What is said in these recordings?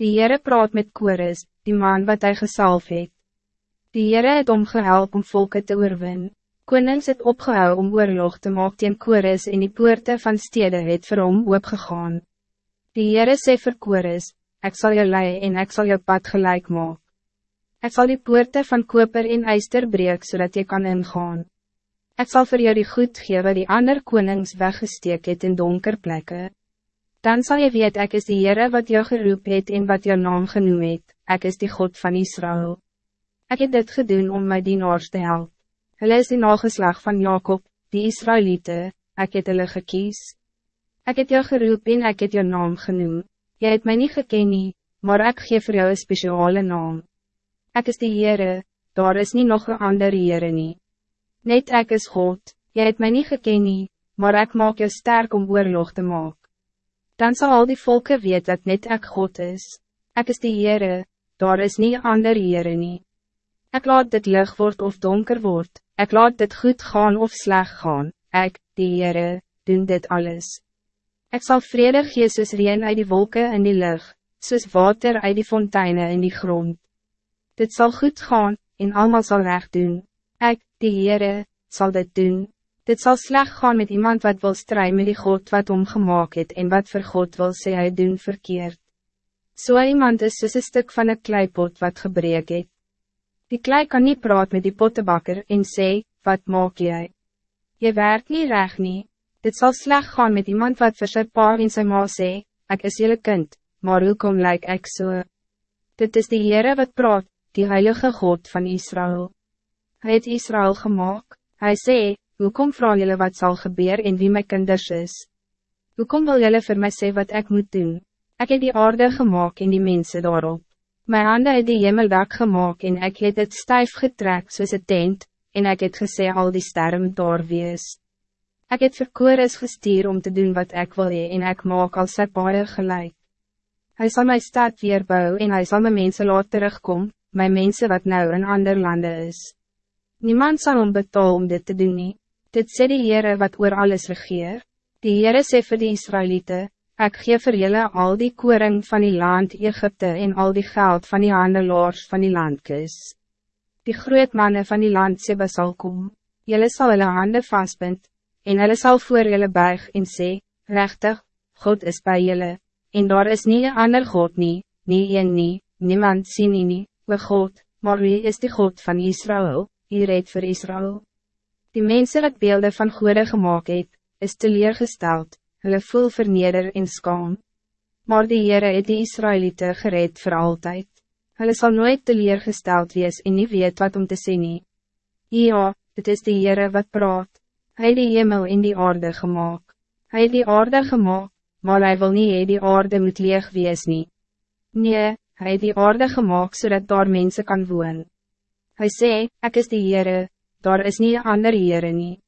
Die Heere praat met Kores, die man wat hij gesalf het. Die Heere het omgehelp om volken te oorwin. Konings het opgehou om oorlog te maak teen Kores en die poorte van stede het vir hom oopgegaan. Die Heere sê vir Kores, ek sal jou lei en ek sal jou pad gelijk maak. Ek sal die poorte van koper en ijster breek zodat je kan ingaan. Ik zal voor jou die goed gee wat die ander konings weggesteek het in donker plekken. Dan zal je weet ik is die Heere wat jou geroep het en wat jou naam genoem het, ek is die God van Israël. Ik heb dit gedaan om my dienaars te helpen. Hulle is die nageslag van Jacob, die Israëlieten, ik het hulle gekies. Ik heb jou geroep en ek het jou naam genoem. Jy het my nie geken nie, maar ik geef voor jou een speciale naam. Ik is die Heere, daar is niet nog een ander Heere nie. Net ek is God, jy het my nie geken nie, maar ik maak jou sterk om oorlog te maken dan zal al die volken weten dat net ik God is. Ik is de Heere, daar is niet ander Heere nie. Ik laat dit licht word of donker word, ik laat dit goed gaan of slecht gaan, ik, de Heere, doen dit alles. Ik zal vrede gee soos reen uit die wolken in die lucht, soos water uit die fonteinen in die grond. Dit zal goed gaan, en allemaal zal recht doen. Ik, de Heere, zal dit doen. Dit zal slecht gaan met iemand wat wil strijden met die God wat omgemaakt het en wat voor God wil sê hy doen verkeerd. Zo so iemand is soos een stuk van een kleipot wat gebreek het. Die klei kan niet praat met die pottebakker en sê, wat maak jy? Je werkt niet recht nie. Dit zal slecht gaan met iemand wat vir sy pa en sy ma sê, ek is jylle kind, maar hoe kom lyk ek so? Dit is die Heere wat praat, die heilige God van Israël. Hij het Israël gemaakt. Hij zei, Hoekom vraag jullie wat zal gebeuren en wie mijn kinders is? Hoekom wil jullie voor mij zeggen wat ik moet doen? Ik heb die aarde gemaakt en die mensen daarop. Mijn handen het die hemeldak gemaakt en ik het het stijf getrek soos het tent, en ik het gesê al die sterren daar wees. Ik het verkoores gestuur om te doen wat ik wil en ik maak al sy paie gelijk. Hij zal mijn stad weer bouwen en hij zal mijn mensen laat terugkom, mijn mensen wat nou in ander landen is. Niemand zal om betaal om dit te doen nie. Dit sê die Heere wat oor alles regeer. Die Heere sê vir die Israëlieten, ik geef vir julle al die koring van die land Egypte en al die geld van die handelaars van die landkis. Die groot mannen van die land Seba sal kom, julle sal hulle hande vastbind, en hulle sal voor julle buig en sê, rechtig, God is bij julle, en daar is nie een ander God nie, nie een nie, niemand sien nie nie, we God, maar wie is die God van Israël, hier red voor Israël. Die mensen wat beelden van goede gemaakt het, is teleurgesteld, hulle voel verneder en skaam. Maar die Heere het die Israëlieten gereed voor altijd. Hulle zal nooit teleurgesteld wees en nie weet wat om te sê nie. Ja, het is die Heere wat praat. Hij die hemel in die aarde gemaakt. Hij die aarde gemaakt, maar hij wil niet die aarde moet leeg wees nie. Nee, hij die aarde gemaakt zodat daar mensen kan woon. Hij zei, ik is die Heere, daar is niet ander Heere nie.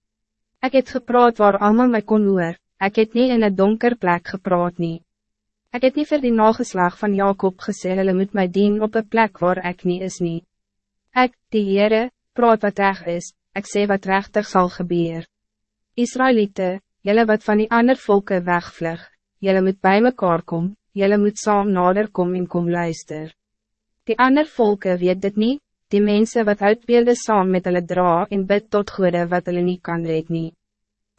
Ek het gepraat waar allemaal my kon hoor, ek het nie in een donker plek gepraat nie. Ek het nie vir die nageslag van Jacob gesê, hulle moet my dien op een plek waar ek niet is nie. Ek, die Heere, praat wat reg is, ek sê wat rechtig zal gebeuren. Israëlieten, jullie wat van die ander volken wegvlug, jullie moet bij mekaar kom, jullie moet saam nader kom en kom luister. Die ander volken weet dit niet, die mensen wat uitbeelde saam met hulle dra en bid tot goede wat hulle nie kan red nie.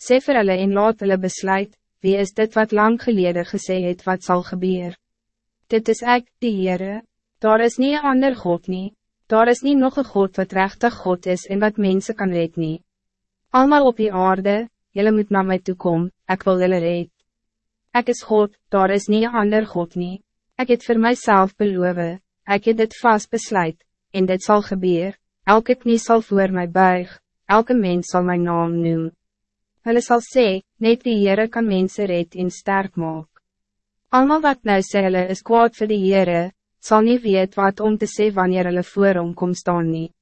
Sê vir hulle en laat hulle besluit, wie is dit wat lang geleden gesê het wat zal gebeuren? Dit is ek, die Heere, daar is niet een ander God nie, daar is niet nog een God wat rechtig God is en wat mensen kan red nie. Almal op die aarde, jullie moet naar mij toe kom, ek wil jullie red. Ek is God, daar is niet een ander God nie, ek het voor mijzelf beloven, ek het dit vast besluit, en dit zal gebeuren. Elke knie zal voor mij buig, elke mens zal mijn naam noem. Hulle sal sê, net die Heere kan mensen red en sterk maak. Almal wat nou sê hulle is kwaad vir die Heere, sal nie weet wat om te sê wanneer hulle voor hom kom staan nie.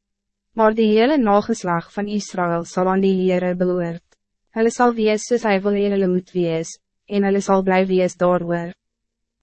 Maar die hele nageslag van Israël zal aan die Heere beloord. Hulle sal wees soos hy wil hulle moet wees, en hulle sal bly wees daar